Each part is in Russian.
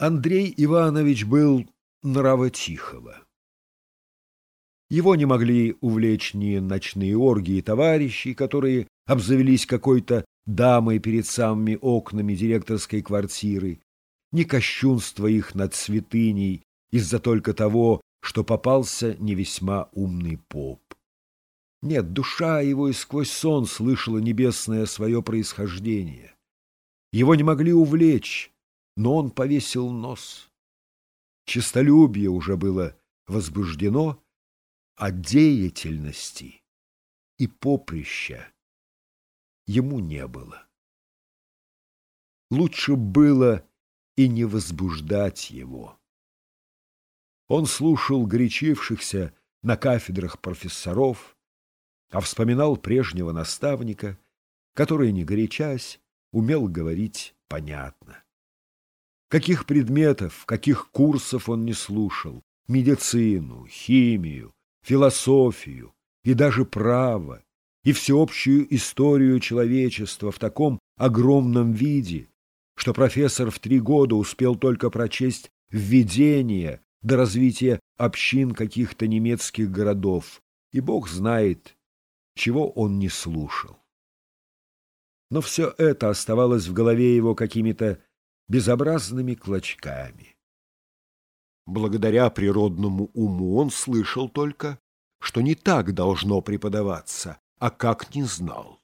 Андрей Иванович был нрава. Его не могли увлечь ни ночные оргии товарищей, которые обзавелись какой-то дамой перед самыми окнами директорской квартиры, ни кощунство их над святыней из-за только того, что попался не весьма умный поп. Нет, душа его и сквозь сон слышала небесное свое происхождение. Его не могли увлечь, но он повесил нос. Честолюбие уже было возбуждено, а деятельности и поприща ему не было. Лучше было и не возбуждать его. Он слушал горячившихся на кафедрах профессоров, а вспоминал прежнего наставника, который, не горячась, умел говорить понятно. Каких предметов, каких курсов он не слушал, медицину, химию, философию и даже право, и всеобщую историю человечества в таком огромном виде, что профессор в три года успел только прочесть введение до развития общин каких-то немецких городов, и Бог знает, чего он не слушал. Но все это оставалось в голове его какими-то безобразными клочками. Благодаря природному уму он слышал только, что не так должно преподаваться, а как не знал.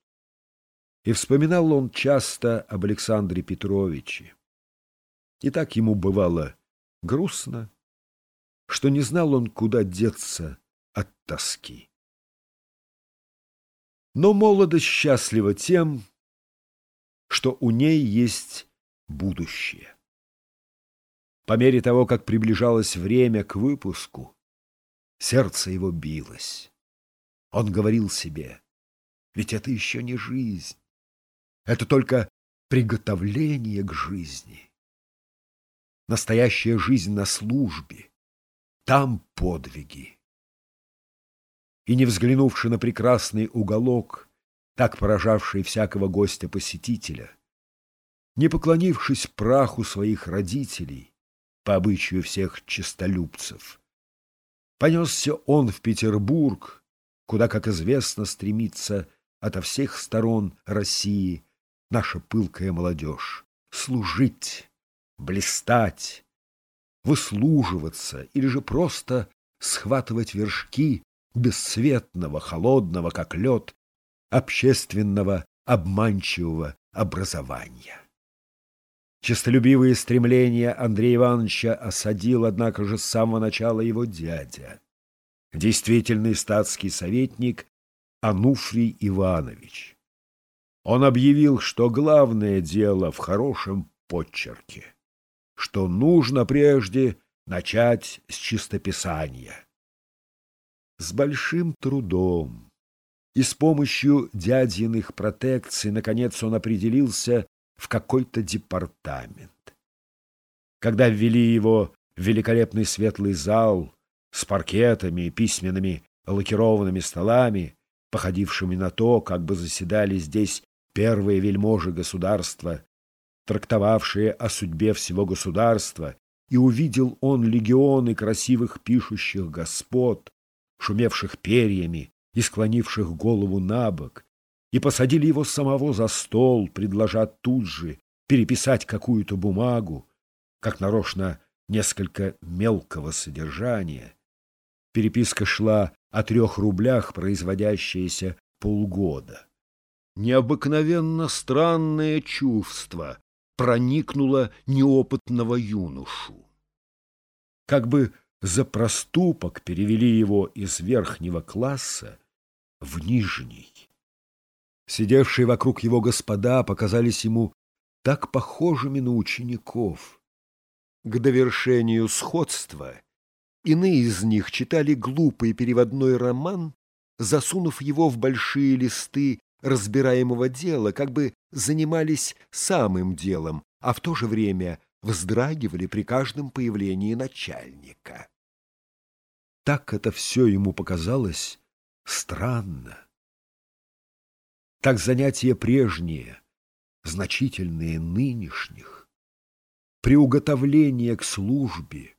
И вспоминал он часто об Александре Петровиче. И так ему бывало грустно, что не знал он, куда деться от тоски. Но молодость счастлива тем, что у ней есть будущее. По мере того, как приближалось время к выпуску, сердце его билось. Он говорил себе, ведь это еще не жизнь, это только приготовление к жизни. Настоящая жизнь на службе, там подвиги. И не взглянувши на прекрасный уголок, так поражавший всякого гостя-посетителя, не поклонившись праху своих родителей, по обычаю всех честолюбцев, понесся он в Петербург, куда, как известно, стремится ото всех сторон России наша пылкая молодежь, служить, блистать, выслуживаться или же просто схватывать вершки бесцветного, холодного, как лед, общественного обманчивого образования. Честолюбивые стремления Андрея Ивановича осадил, однако же, с самого начала его дядя, действительный статский советник Ануфрий Иванович. Он объявил, что главное дело в хорошем подчерке, что нужно прежде начать с чистописания. С большим трудом и с помощью дядиных протекций, наконец, он определился в какой-то департамент. Когда ввели его в великолепный светлый зал с паркетами и письменными лакированными столами, походившими на то, как бы заседали здесь первые вельможи государства, трактовавшие о судьбе всего государства, и увидел он легионы красивых пишущих господ, шумевших перьями и склонивших голову на бок, и посадили его самого за стол, предложа тут же переписать какую-то бумагу, как нарочно несколько мелкого содержания. Переписка шла о трех рублях, производящаяся полгода. Необыкновенно странное чувство проникнуло неопытного юношу. Как бы за проступок перевели его из верхнего класса в нижний. Сидевшие вокруг его господа показались ему так похожими на учеников. К довершению сходства иные из них читали глупый переводной роман, засунув его в большие листы разбираемого дела, как бы занимались самым делом, а в то же время вздрагивали при каждом появлении начальника. Так это все ему показалось странно. Так занятия прежние, значительные нынешних, приуготовление к службе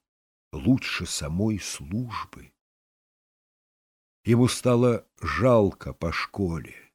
лучше самой службы. Ему стало жалко по школе.